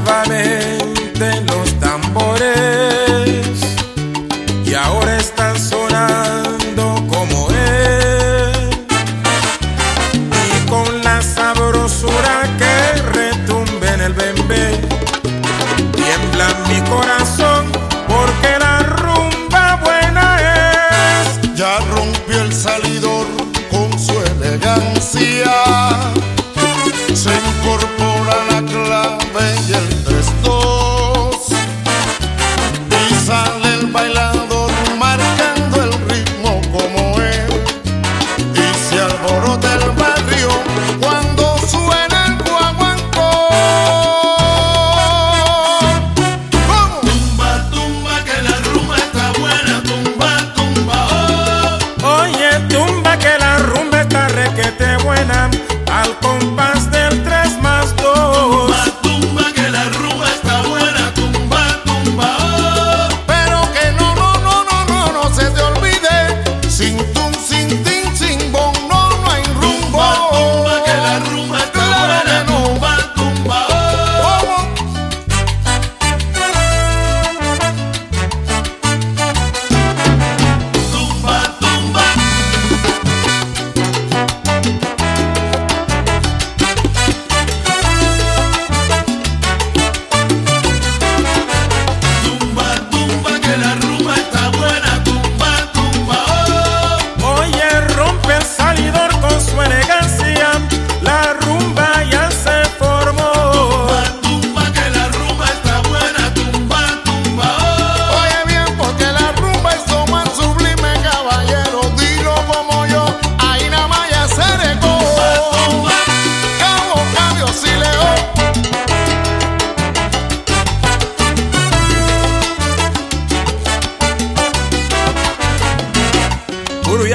nuevamente los tambores. Y ahora están sonando como él. Y con la sabrosura que retumbe en el bembé tiembla mi corazón.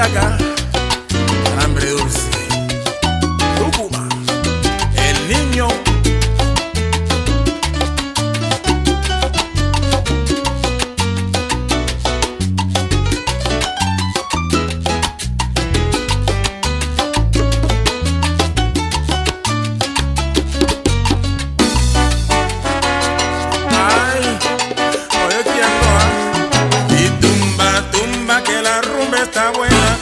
Boyacá, hambre dulce. Tucumán, el niño. Ay, oye, quiero, ah. Y tumba, tumba, que la rumba está buena.